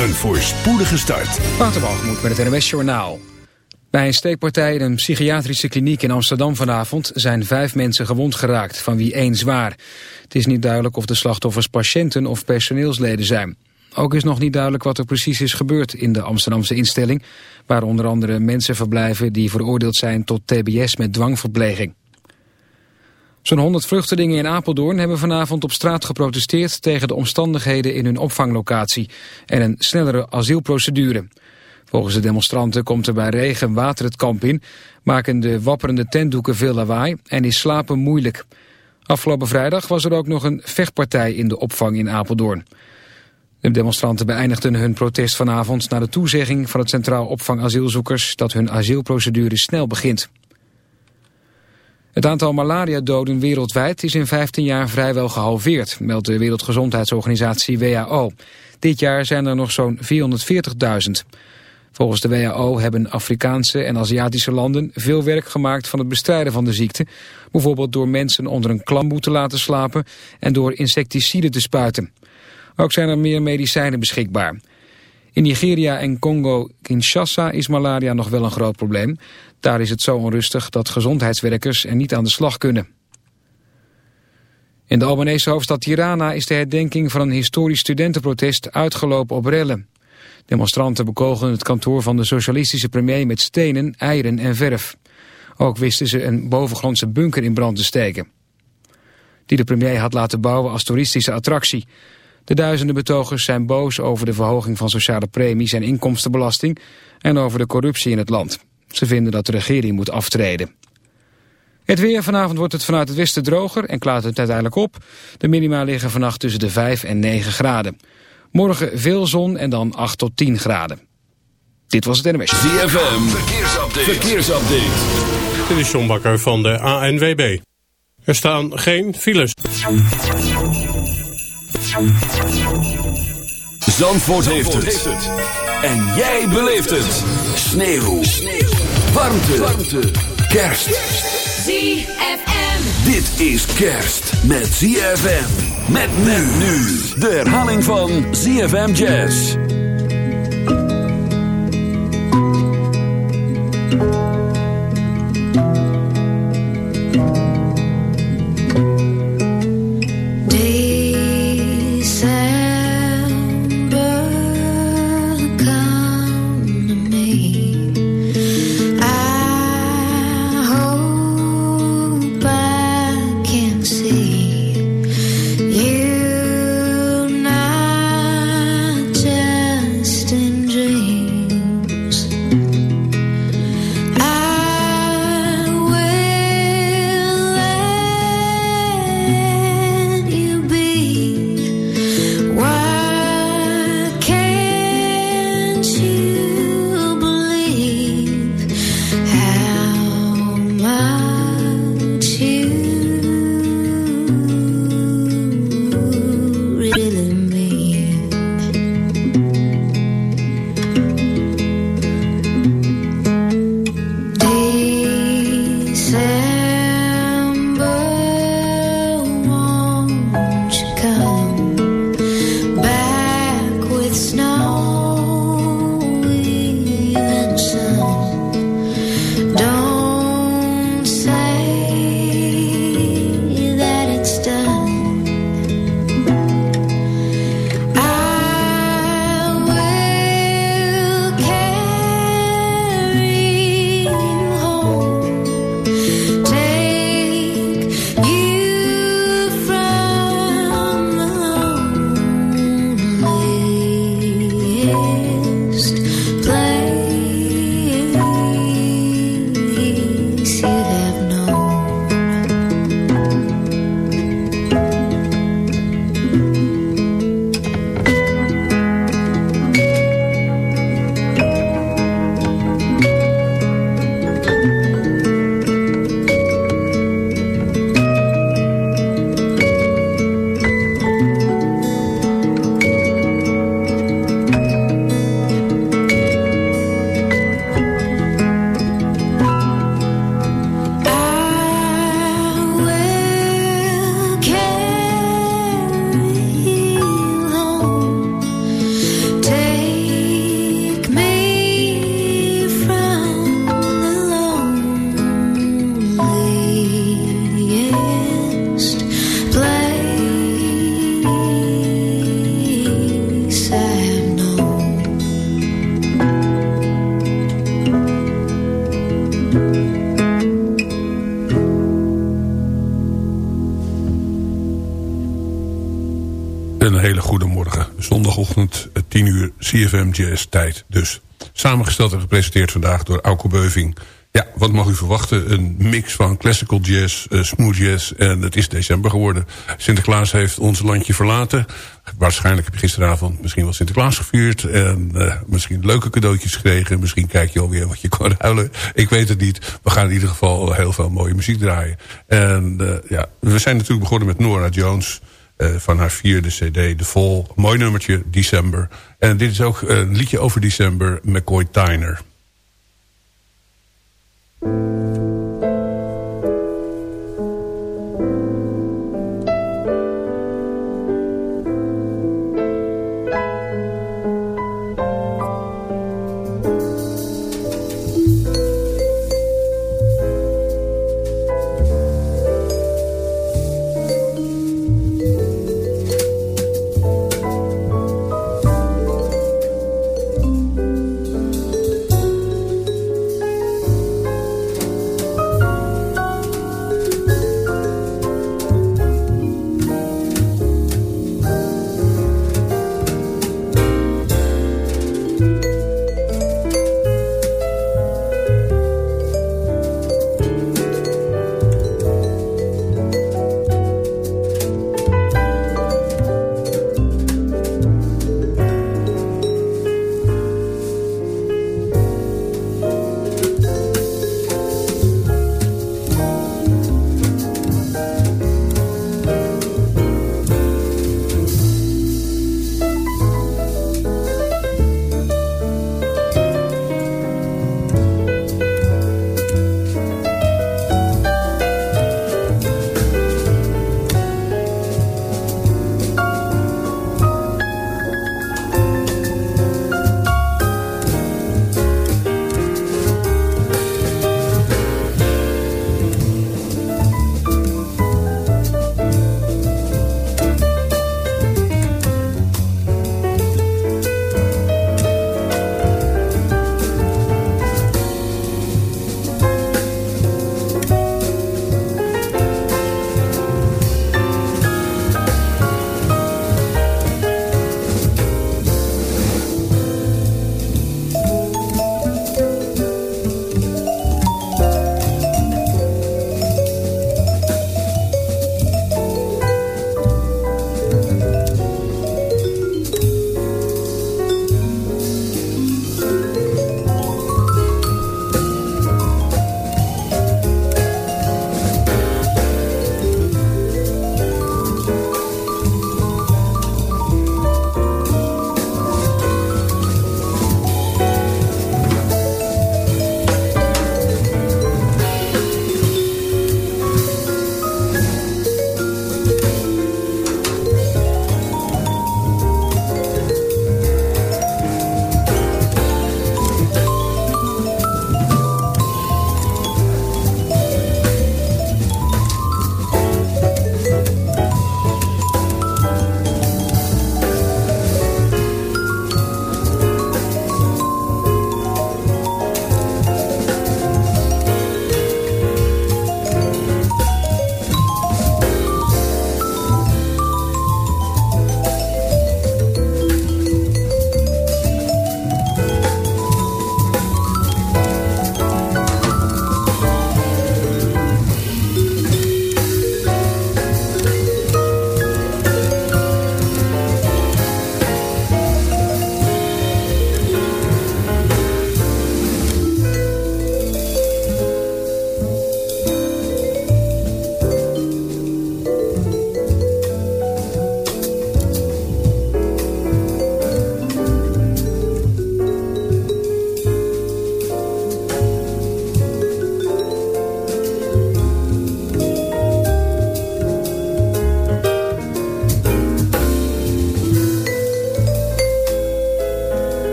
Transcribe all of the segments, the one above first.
Een voorspoedige start. Waterbalgemoed met het NWS Journaal. Bij een steekpartij in een psychiatrische kliniek in Amsterdam vanavond... zijn vijf mensen gewond geraakt, van wie één zwaar. Het is niet duidelijk of de slachtoffers patiënten of personeelsleden zijn. Ook is nog niet duidelijk wat er precies is gebeurd in de Amsterdamse instelling... waar onder andere mensen verblijven die veroordeeld zijn tot tbs met dwangverpleging. Zo'n 100 vluchtelingen in Apeldoorn hebben vanavond op straat geprotesteerd tegen de omstandigheden in hun opvanglocatie en een snellere asielprocedure. Volgens de demonstranten komt er bij regen water het kamp in, maken de wapperende tentdoeken veel lawaai en is slapen moeilijk. Afgelopen vrijdag was er ook nog een vechtpartij in de opvang in Apeldoorn. De demonstranten beëindigden hun protest vanavond na de toezegging van het Centraal Opvang Asielzoekers dat hun asielprocedure snel begint. Het aantal malariadoden wereldwijd is in 15 jaar vrijwel gehalveerd, meldt de Wereldgezondheidsorganisatie WHO. Dit jaar zijn er nog zo'n 440.000. Volgens de WHO hebben Afrikaanse en Aziatische landen veel werk gemaakt van het bestrijden van de ziekte. Bijvoorbeeld door mensen onder een klamboe te laten slapen en door insecticiden te spuiten. Ook zijn er meer medicijnen beschikbaar. In Nigeria en Congo-Kinshasa is malaria nog wel een groot probleem. Daar is het zo onrustig dat gezondheidswerkers er niet aan de slag kunnen. In de Albanese hoofdstad Tirana is de herdenking van een historisch studentenprotest uitgelopen op rellen. Demonstranten bekogelden het kantoor van de socialistische premier met stenen, eieren en verf. Ook wisten ze een bovengrondse bunker in brand te steken. Die de premier had laten bouwen als toeristische attractie. De duizenden betogers zijn boos over de verhoging van sociale premies en inkomstenbelasting en over de corruptie in het land. Ze vinden dat de regering moet aftreden. Het weer, vanavond wordt het vanuit het westen droger en klaart het uiteindelijk op. De minima liggen vannacht tussen de 5 en 9 graden. Morgen veel zon en dan 8 tot 10 graden. Dit was het NMS. ZFM, verkeersupdate. verkeersupdate. Dit is John Bakker van de ANWB. Er staan geen files. Zandvoort, heeft, het. En jij beleeft het. Sneeuw. Sneeuw warmte, kerst. ZFM. Dit is kerst met ZFM. Met men nu. De herhaling van ZFM Jazz. Jazz tijd dus. Samengesteld en gepresenteerd vandaag door Auko Beuving. Ja, wat mag u verwachten? Een mix van classical jazz, uh, smooth jazz en het is december geworden. Sinterklaas heeft ons landje verlaten. Waarschijnlijk heb je gisteravond misschien wel Sinterklaas gevierd. En uh, misschien leuke cadeautjes gekregen. Misschien kijk je alweer wat je kan ruilen. Ik weet het niet. We gaan in ieder geval heel veel mooie muziek draaien. En uh, ja, we zijn natuurlijk begonnen met Nora Jones... Uh, van haar vierde cd, De Vol. Mooi nummertje, December. En dit is ook een liedje over december, McCoy Tyner.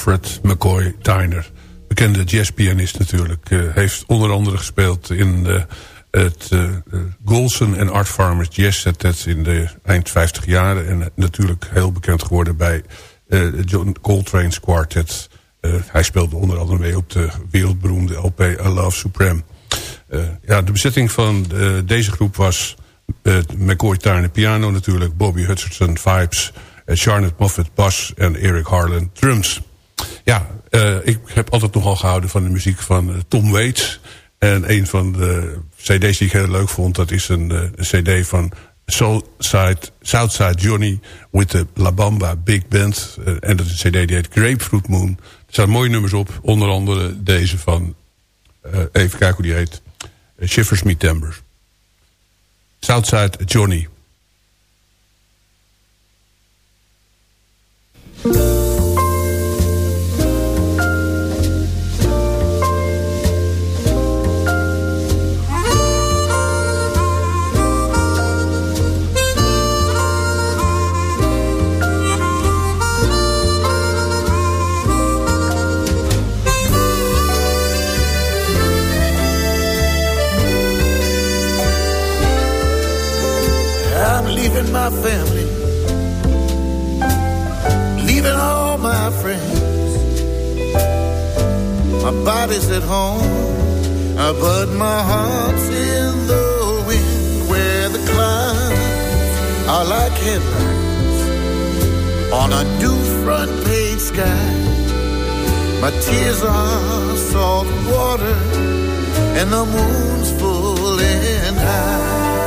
Alfred McCoy Tyner. Bekende jazzpianist natuurlijk. Uh, heeft onder andere gespeeld in uh, het uh, Golson en Art Farmers Jazz Set in de eind 50 jaren. En natuurlijk heel bekend geworden bij John Coltrane's Quartet. hij speelde onder andere mee op de wereldberoemde LP I Love Supreme. ja, de bezetting van deze groep was McCoy Tyner piano natuurlijk. Bobby Hutcherson vibes... Charlotte Moffat bas en Eric Harlan drums. Ja, uh, ik heb altijd nogal gehouden van de muziek van uh, Tom Waits. En een van de cd's die ik heel leuk vond... dat is een, een cd van Southside Johnny... with the La Bamba Big Band. en dat is een cd die heet Grapefruit Moon. Er staan mooie nummers op. Onder andere deze van... even kijken hoe die heet. Shivers Me Timbers. Southside Johnny... My body's at home, but my heart's in the wind where the clouds are like headlines on a new front page sky. My tears are salt water, and the moon's full and high.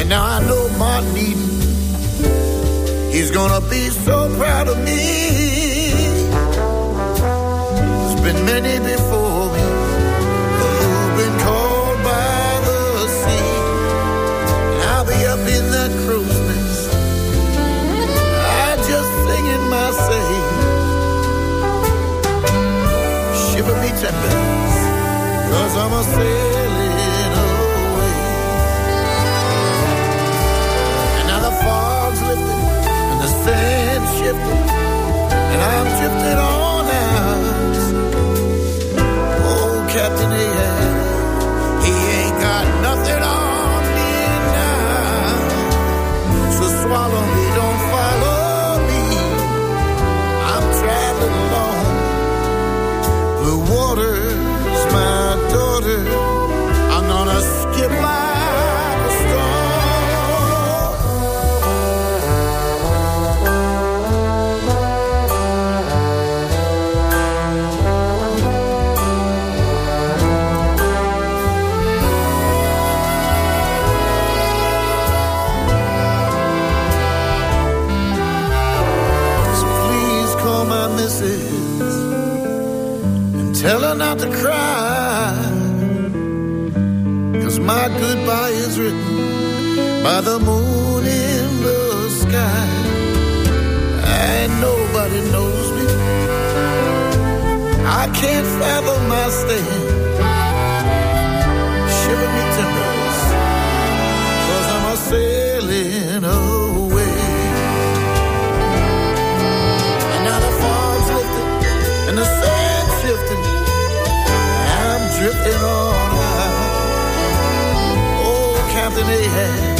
And now I know Martin Eden, he's gonna be so proud of me. There's been many before me who've been called by the sea. And I'll be up in that crow's nest. I just singing my say. Shiver me timbers, cause I'm a sailing shifted, and I'm drifting on by the moon in the sky. And nobody knows me. I can't fathom my stand. Shiver me timbers, cause I'm a sailing away. And now the fog's lifted and the sand shifting. I'm drifting on out. Oh, Captain Ahab,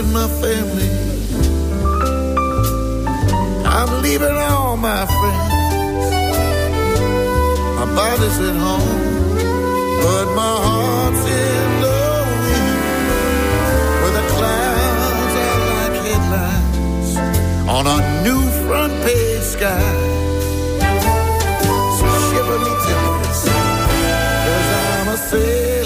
leaving my family. I'm leaving all my friends. My body's at home, but my heart's in the wind. Where the clouds are like headlines on a new front page sky. So shiver me timbers, cause I'm a sailing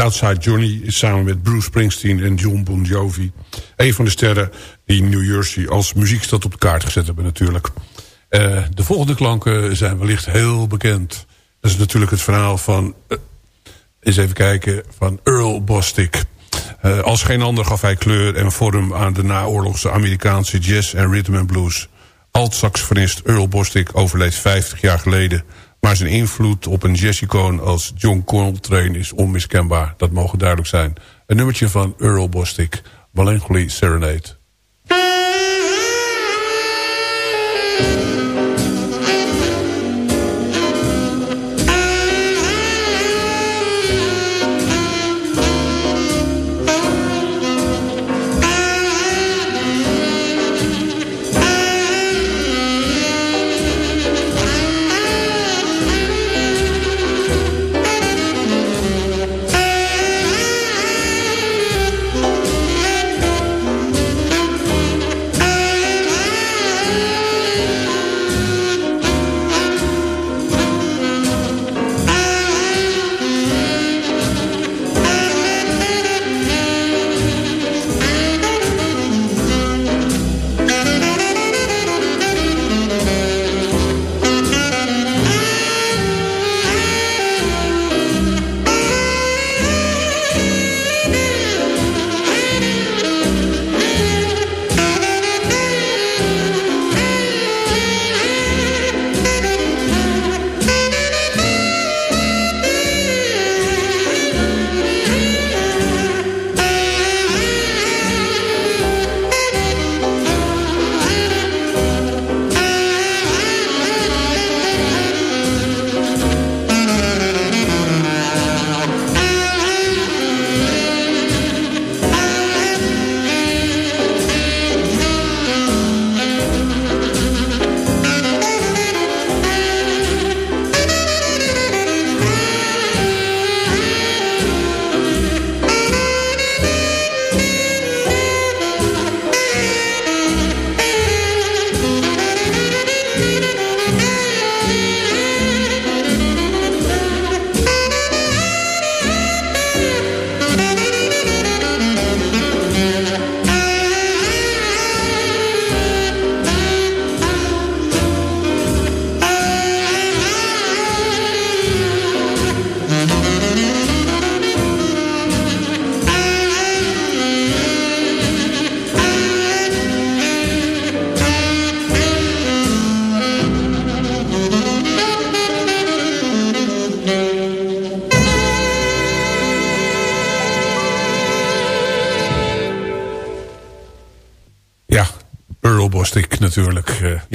Southside Johnny is samen met Bruce Springsteen en John Bon Jovi... een van de sterren die New Jersey als muziekstad op de kaart gezet hebben natuurlijk. Uh, de volgende klanken zijn wellicht heel bekend. Dat is natuurlijk het verhaal van... Uh, eens even kijken, van Earl Bostic. Uh, als geen ander gaf hij kleur en vorm aan de naoorlogse Amerikaanse jazz en rhythm and blues. Alt-saxofonist Earl Bostic overleed 50 jaar geleden... Maar zijn invloed op een jazzicoon als John Coltrane is onmiskenbaar. Dat mogen duidelijk zijn. Een nummertje van Earl Bostic, Melancholy Serenade.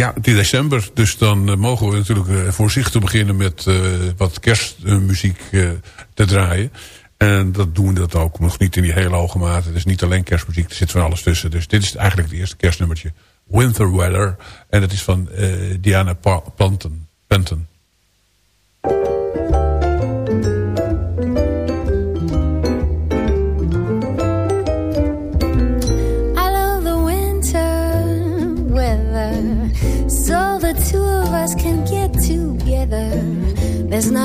Ja, het is december, dus dan uh, mogen we natuurlijk uh, voorzichtig beginnen met wat kerstmuziek te draaien. En dat doen we dat ook, nog niet in die hele hoge mate. Het is niet alleen kerstmuziek, er zit van alles tussen. Dus dit is eigenlijk het eerste kerstnummertje. Winter Weather. En het is van Diana pa Panton.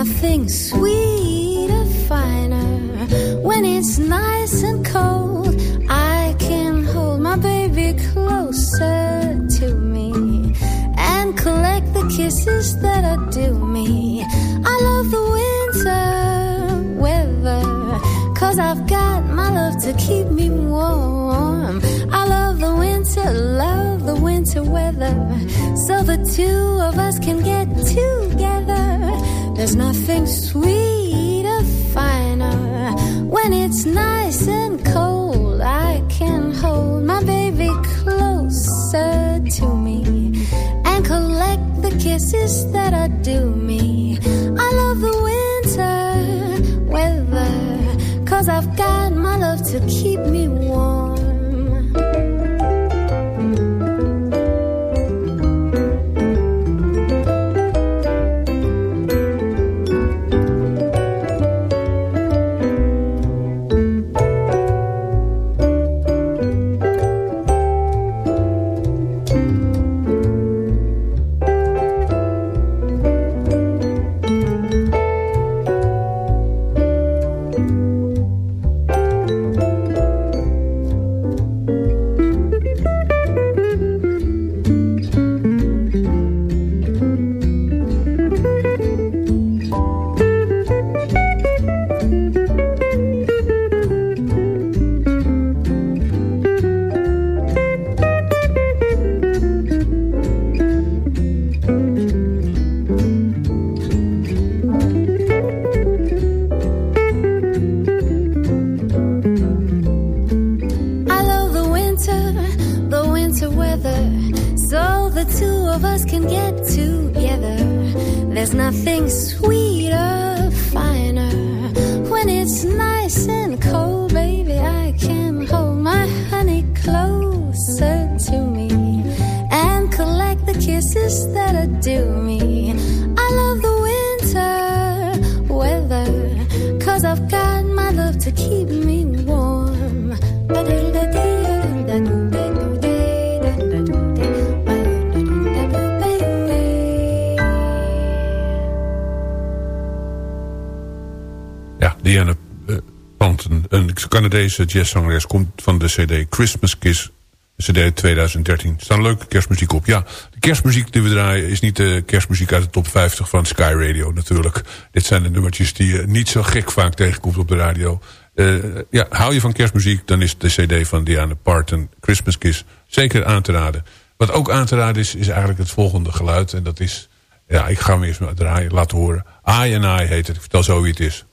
Nothing sweeter, finer when it's nice and cold. I can hold my baby closer to me and collect the kisses that are due me. I love the winter weather, cause I've got my love to keep me warm. I love the winter, love the winter weather, so the two of us can get together there's nothing sweeter, finer when it's nice and cold. I can hold my baby closer to me and collect the kisses that are due me. I love the winter weather, cause I've got my love to keep me warm. Canadese jazzzangeres, komt van de cd Christmas Kiss. Cd uit 2013. Er staan leuke kerstmuziek op. Ja, de kerstmuziek die we draaien is niet de kerstmuziek uit de top 50 van Sky Radio natuurlijk. Dit zijn de nummertjes die je niet zo gek vaak tegenkomt op de radio. Uh, ja, hou je van kerstmuziek, dan is de cd van Diana Parton, Christmas Kiss, zeker aan te raden. Wat ook aan te raden is, is eigenlijk het volgende geluid. En dat is, ja, ik ga hem eerst draaien, laten horen. I and I heet het, ik vertel zo wie het is.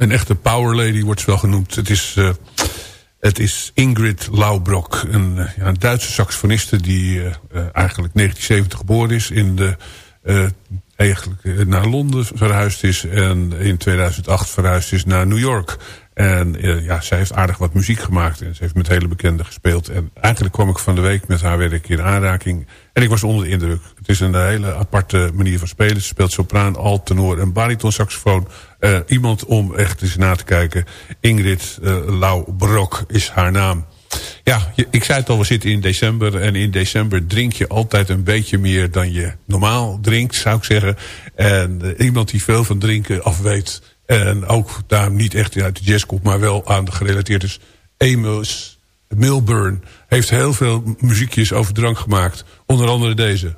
Een echte power lady wordt ze wel genoemd. Het is, uh, het is Ingrid Laubrok, een, uh, ja, een Duitse saxofoniste... die uh, eigenlijk 1970 geboren is... in de, eigenlijk naar Londen verhuisd is... en in 2008 verhuisd is naar New York... En uh, ja, zij heeft aardig wat muziek gemaakt. En ze heeft met hele bekenden gespeeld. En eigenlijk kwam ik van de week met haar werk in aanraking. En ik was onder de indruk. Het is een hele aparte manier van spelen. Ze speelt sopraan, alt, tenor en bariton saxofoon. Uh, iemand om echt eens na te kijken. Ingrid uh, Lau Brok is haar naam. Ja, ik zei het al, we zitten in december. En in december drink je altijd een beetje meer dan je normaal drinkt, zou ik zeggen. En iemand die veel van drinken af weet en ook daar niet echt uit de jazz komt, maar wel aan de gerelateerd is. Amos Milburn heeft heel veel muziekjes over drank gemaakt. Onder andere deze.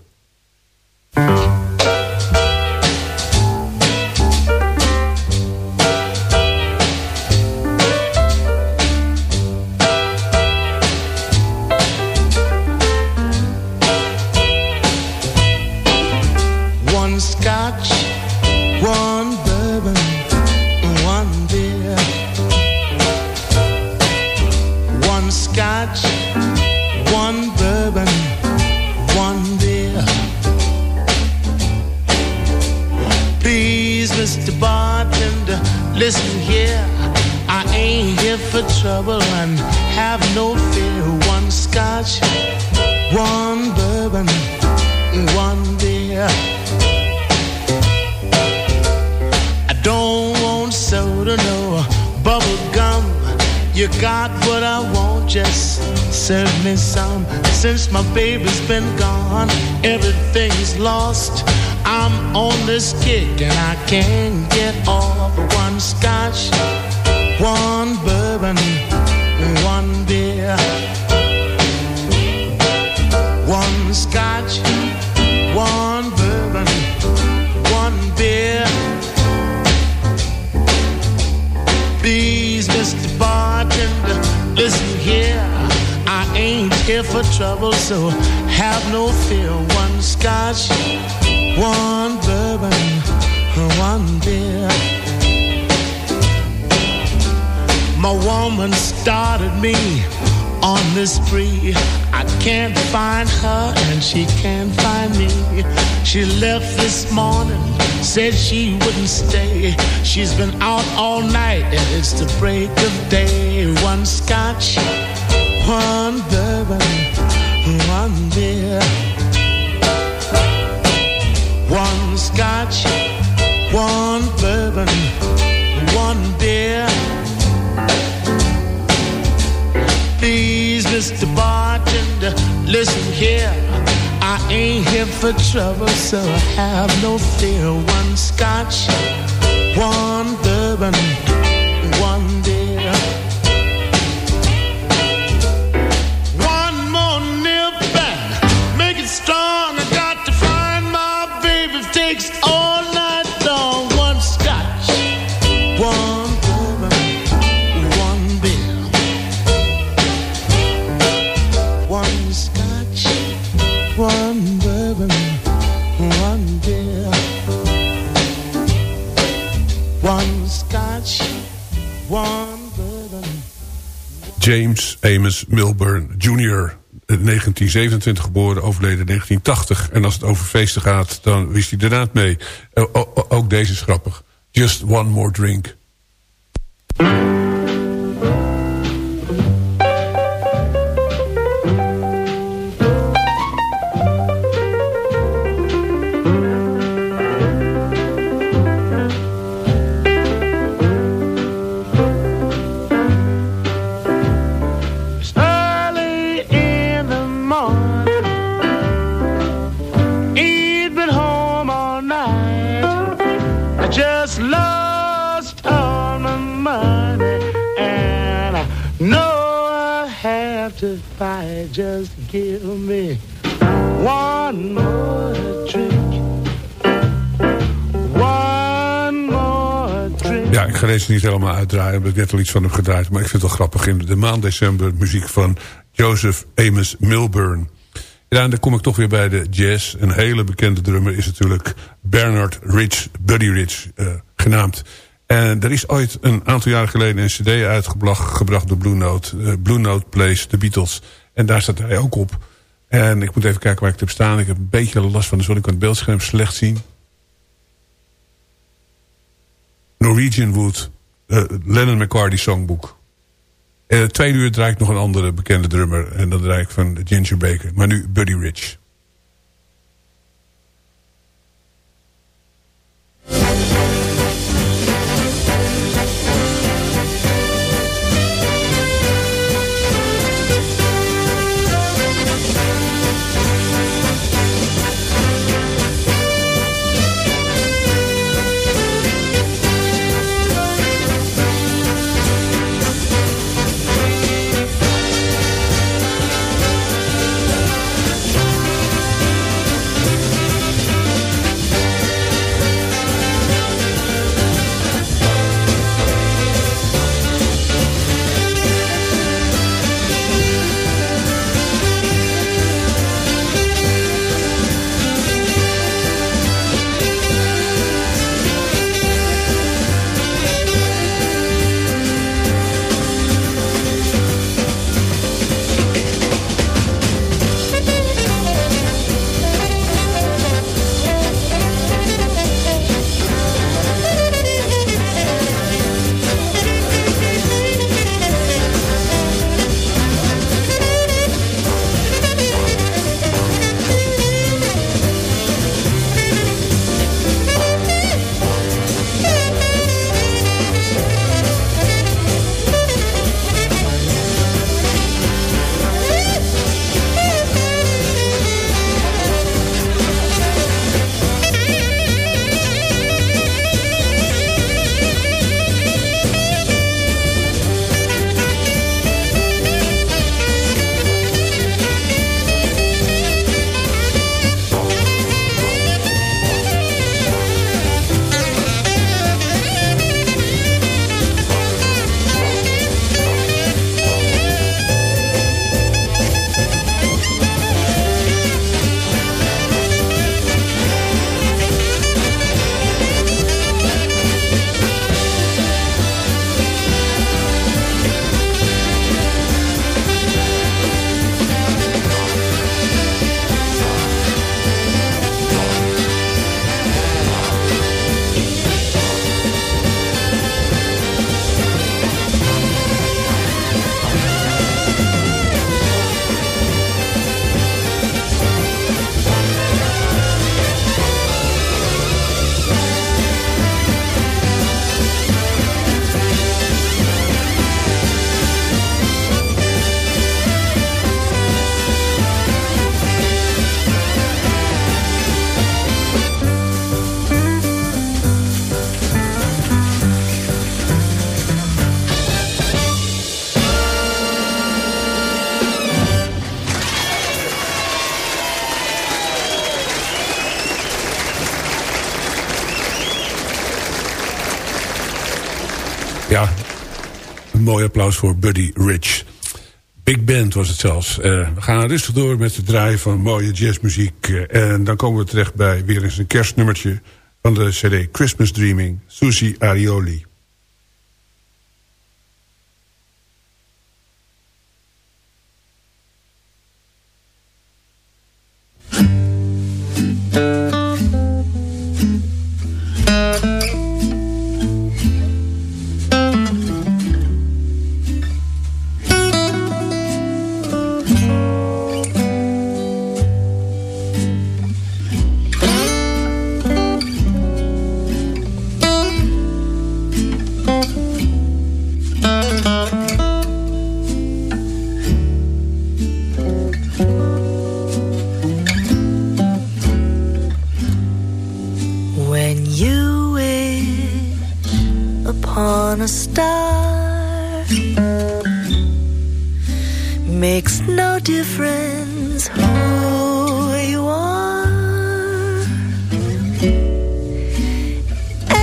You got what I want, just serve me some. Since my baby's been gone, everything's lost. I'm on this kick and I can't get off. One scotch, one bourbon, one beer. One scotch, here for trouble, so have no fear. One scotch one bourbon, one beer. My woman started me on this spree. I can't find her and she can't find me. She left this morning, said she wouldn't stay. She's been out all night and it's the break of day. One scotch, one bourbon, one beer. One scotch, one bourbon, one beer. Please, Mr. Bartender, listen here. I ain't here for trouble, so have no fear. One scotch, one bourbon, James Amos Milburn Jr. 1927 geboren, overleden 1980. En als het over feesten gaat, dan wist hij de raad mee. O- ook deze is grappig. Just one more drink. Just give me one more drink. One more drink. Ja, ik ga deze niet helemaal uitdraaien, ik net al iets van hem gedraaid. Maar ik vind het wel grappig. In de maand december muziek van Joseph Amos Milburn. Ja, en dan kom ik toch weer bij de jazz. Een hele bekende drummer is natuurlijk Bernard Rich, Buddy Rich eh, genaamd. En er is ooit een aantal jaren geleden een cd uitgebracht door Blue Note. Uh, Blue Note Plays, de Beatles. En daar staat hij ook op. En ik moet even kijken waar ik het heb staan. Ik heb een beetje last van, dus wil ik aan het beeldscherm slecht zien. Norwegian Wood, uh, Lennon McCarthy Songbook. En twee uur draai ik nog een andere bekende drummer. En dan draai ik van Ginger Baker. Maar nu Buddy Rich. Applaus voor Buddy Rich. Big Band was het zelfs. Uh, we gaan rustig door met het draaien van mooie jazzmuziek. Uh, en dan komen we terecht bij weer eens een kerstnummertje... van de cd Christmas Dreaming, Susie Arioli. makes no difference who you are.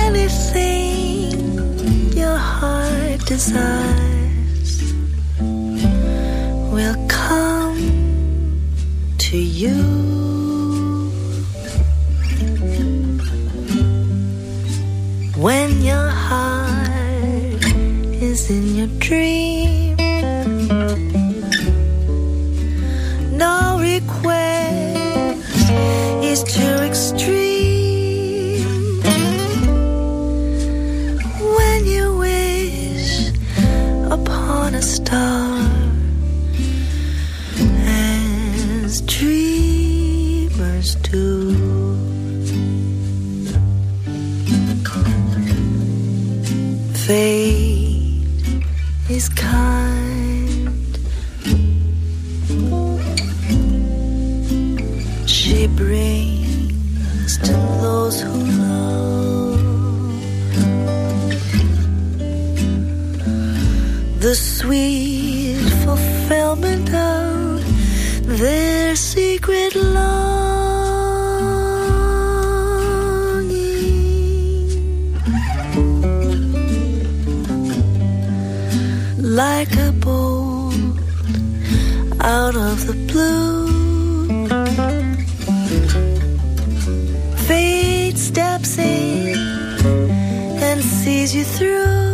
Anything your heart desires. Steps in and sees you through.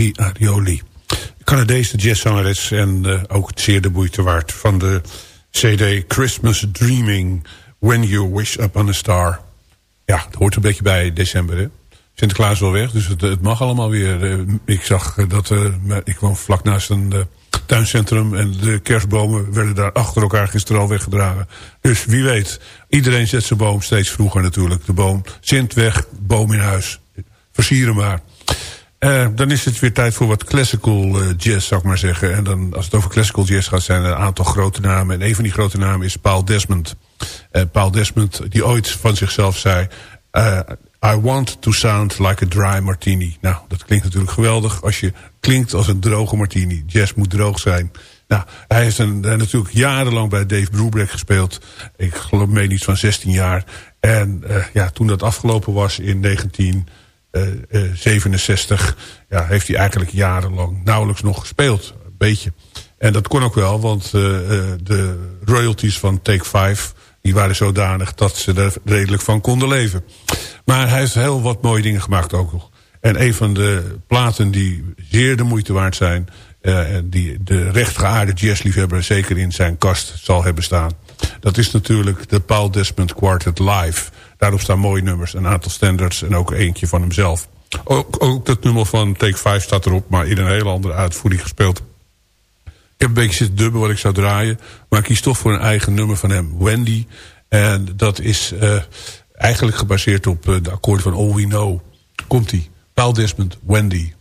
Susie Arioli. Canadese jazzzangeres en eh, ook zeer de moeite waard... van de CD Christmas Dreaming When You Wish Upon a Star. Ja, het hoort een beetje bij december, hè? Sinterklaas wel weg, dus het, het mag allemaal weer. Eh, ik zag eh, dat... ik woon vlak naast een tuincentrum... en de kerstbomen werden daar achter elkaar gisteren al weggedragen. Dus wie weet, iedereen zet zijn boom steeds vroeger natuurlijk. De boom, Sint weg, boom in huis. Versieren maar. Eh, dan is het weer tijd voor wat classical eh, jazz, zou ik maar zeggen. En dan, als het over classical jazz gaat, zijn er een aantal grote namen. En een van die grote namen is Paul Desmond. Eh, Paul Desmond, die ooit van zichzelf zei... I want to sound like a dry martini. Nou, dat klinkt natuurlijk geweldig als je klinkt als een droge martini. Jazz moet droog zijn. Nou, hij heeft een, natuurlijk jarenlang bij Dave Brubeck gespeeld. Ik geloof mee iets van 16 jaar. En ja, toen dat afgelopen was in 19... eh, eh, 67 ja, heeft hij eigenlijk jarenlang nauwelijks nog gespeeld. Een beetje. En dat kon ook wel, want eh, eh, de royalties van Take 5... die waren zodanig dat ze er redelijk van konden leven. Maar hij heeft heel wat mooie dingen gemaakt ook nog. En een van de platen die zeer de moeite waard zijn... Uh, die de rechtgeaarde jazzliefhebber zeker in zijn kast zal hebben staan. Dat is natuurlijk de Paul Desmond Quartet Live. Daarop staan mooie nummers, een aantal standards en ook eentje van hemzelf. Ook, ook dat nummer van Take 5 staat erop, maar in een hele andere uitvoering gespeeld. Ik heb een beetje zitten dubben wat ik zou draaien. Maar ik kies toch voor een eigen nummer van hem, Wendy. En dat is uh, eigenlijk gebaseerd op uh, de akkoord van All We Know. Komt-ie. Paul Desmond, Wendy.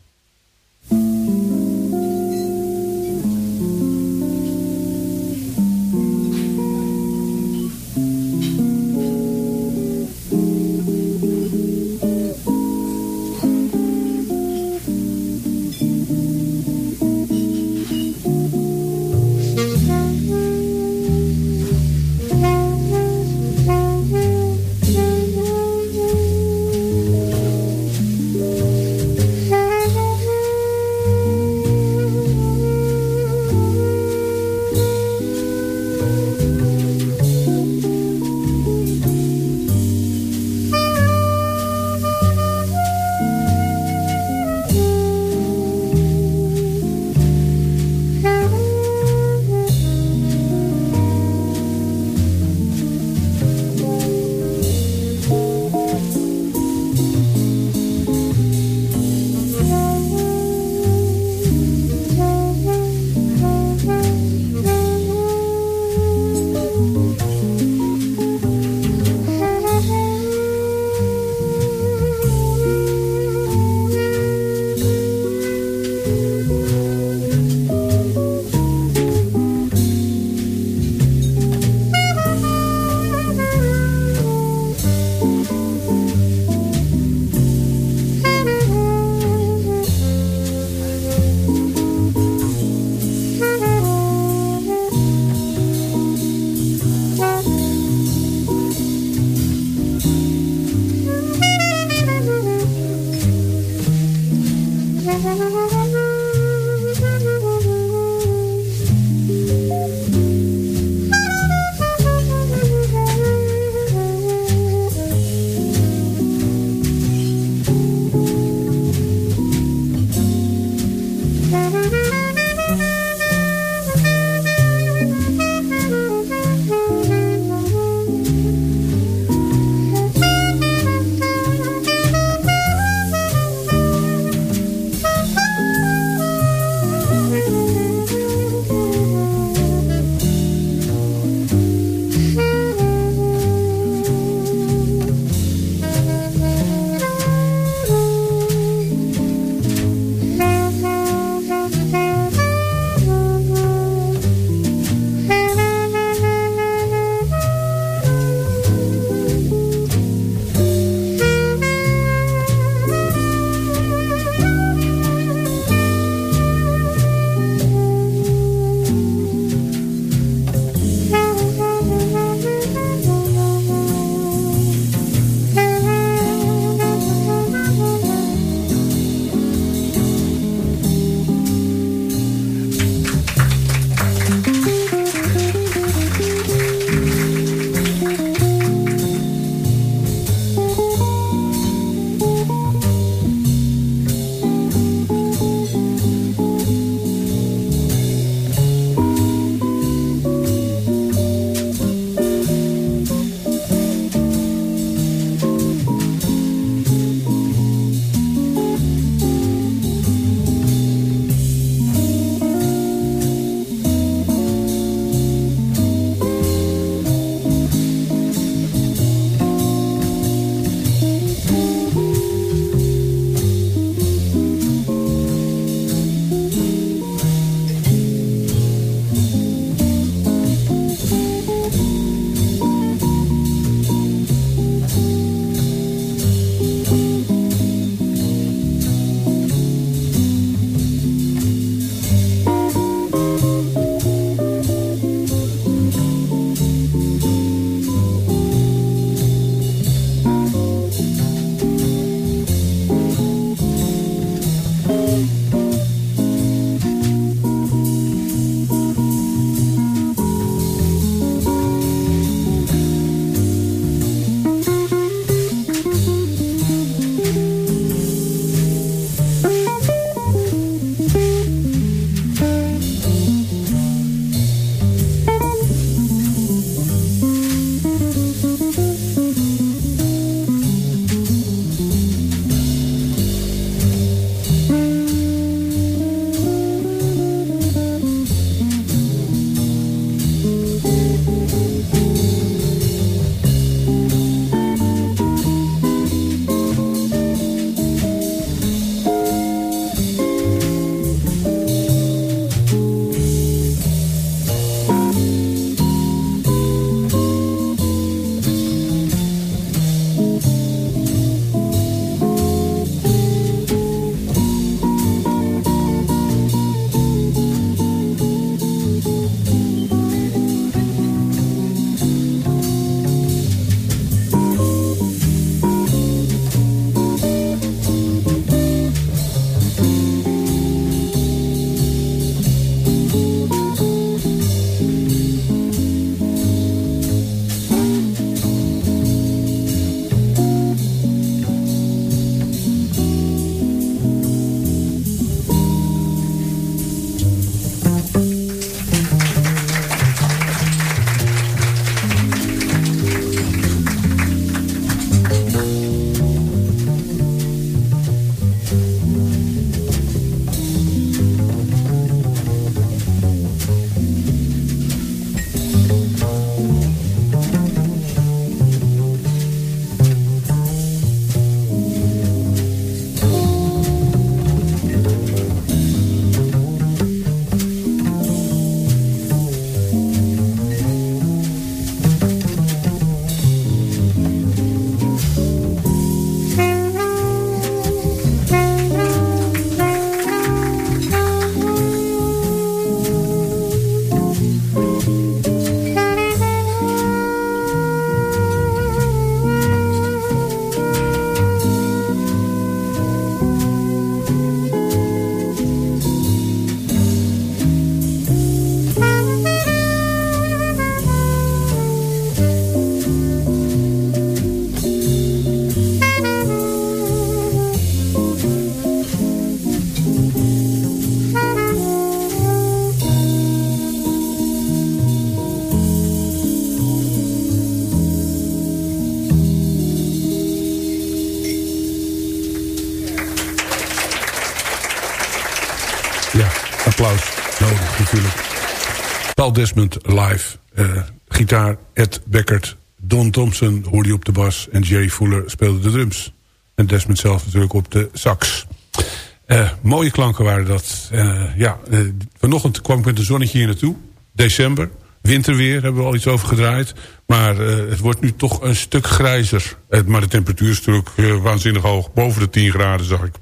Desmond live. Uh, gitaar Ed Beckert. Don Thompson hoorde je op de bas. En Jerry Fuller speelde de drums. En Desmond zelf natuurlijk op de sax. Uh, mooie klanken waren dat. Uh, ja, vanochtend kwam ik met een zonnetje hier naartoe. December. Winterweer hebben we al iets over gedraaid. Maar het wordt nu toch een stuk grijzer. maar de temperatuur is natuurlijk waanzinnig hoog. Boven de 10 graden zag ik.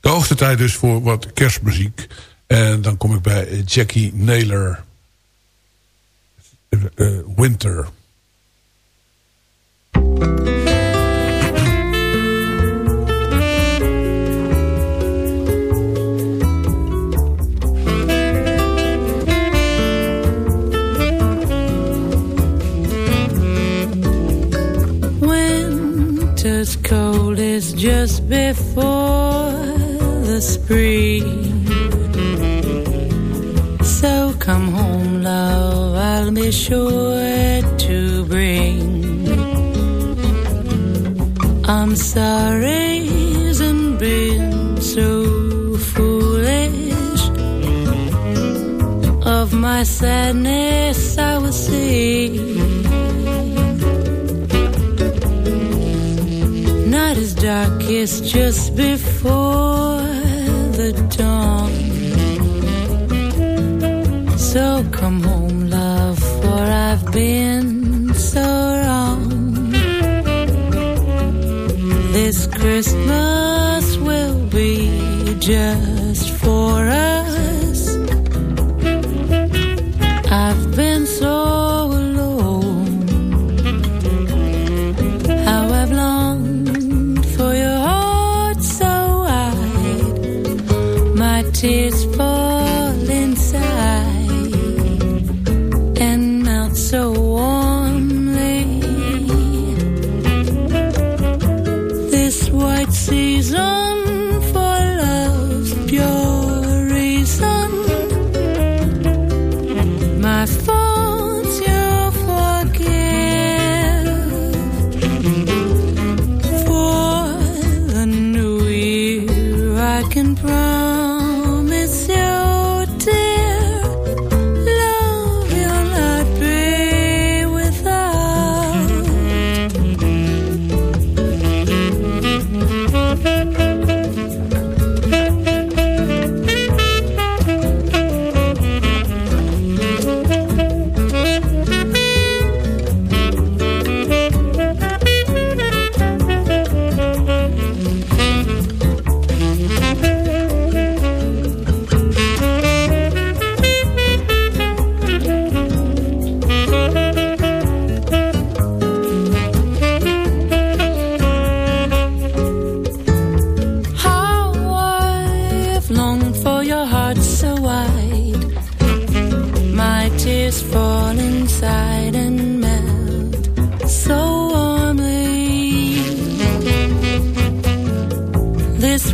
De hoogste tijd dus voor wat kerstmuziek. En dan kom ik bij Jackie Naylor. Uh, winter. Winter's cold is just before the spring So come home, love, I'll be sure to bring. I'm sorry and been so foolish. Of my sadness, I will see. Night is darkest just before the dawn. Come home, love, for I've been so wrong. This Christmas will be just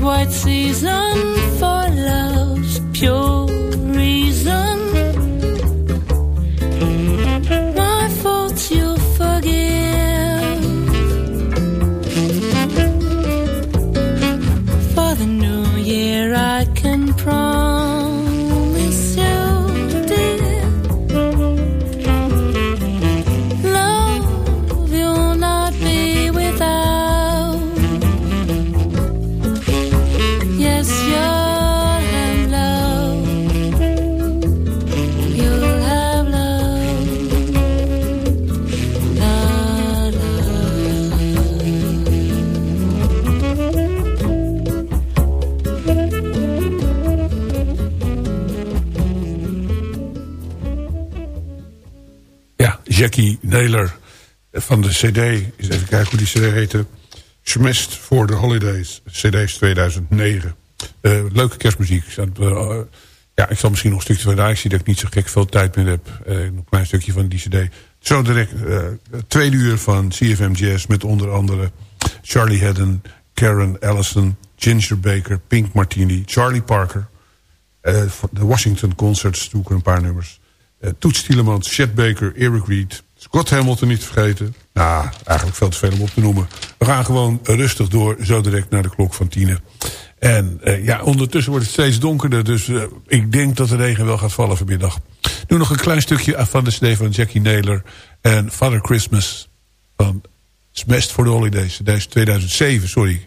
Jackie Naylor van de cd. Eens even kijken hoe die cd heette. Schmest for the Holidays. CD's 2009. Uh, leuke kerstmuziek. Uh, ja, ik zal misschien nog een stukje van Ik zie dat ik niet zo gek veel tijd meer heb. Uh, nog een klein stukje van die cd. Zo direct tweede uur van CFM Jazz. Met onder andere Charlie Haddon, Karen Allison, Ginger Baker, Pink Martini, Charlie Parker. de Washington Concerts doe ik een paar nummers. Toets Tielemans, Chet Baker, Eric Reed. Scott Hamilton niet vergeten. Nou, eigenlijk veel te veel om op te noemen. We gaan gewoon rustig door, zo direct naar de klok van tienen. En uh, ja, ondertussen wordt het steeds donkerder. Dus uh, ik denk dat de regen wel gaat vallen vanmiddag. Nu nog een klein stukje van de CD van Jackie Naylor. En Father Christmas van Smashed for the Holidays. Deze 2007, sorry.